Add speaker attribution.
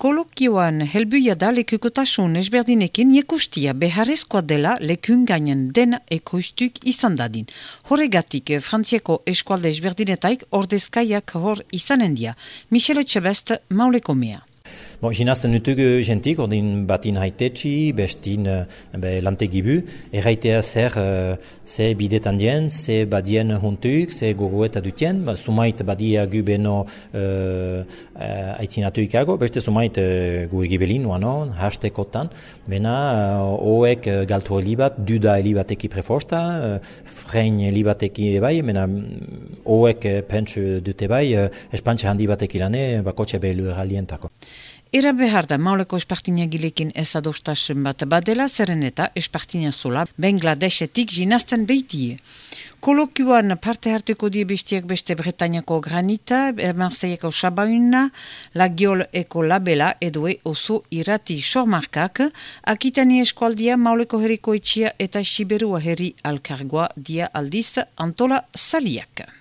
Speaker 1: Kolokioan helbuia da lekukotasun ezberdinekin niekustia beharrezkoa dela lekun gainen dena ekoistuk izan dadin. Horregatik, Frantziako eskualde ezberdinetaik ordezkaiak hor izanen dia. Michele Txebest, mauleko mea.
Speaker 2: Bon, Ginazten nutugu jentik, ordin batin haitetxi, bestin uh, be, lantegibu, erraitea zer, uh, ze bidetan dien, ze badien huntuk, ze gogoeta dutien, ba, sumait badia gu beno uh, uh, aitzinatu beste sumait uh, gu egibelin, uanon, hastekotan, bena uh, oek uh, galtu helibat, duda helibateki preforsta, uh, frein helibateki bai, mena oek uh, pentsu dute bai, uh, espantxe handi bateki lane, bakotxe behilu eralientako.
Speaker 1: Era behar da mauleko espartinia gilekin ez adostasun bat badela zeren eta espartinia zola Bangladesetik jinazten behitie. Kolokioan parte hartuko die bestiak beste Bretañako granita, Marseilleko sabauna, Lagiol eko labela edue oso irati sormarkak, akitani eskualdia mauleko herriko etxia eta Siberua herri alkargoa dia aldiz Antola Saliak.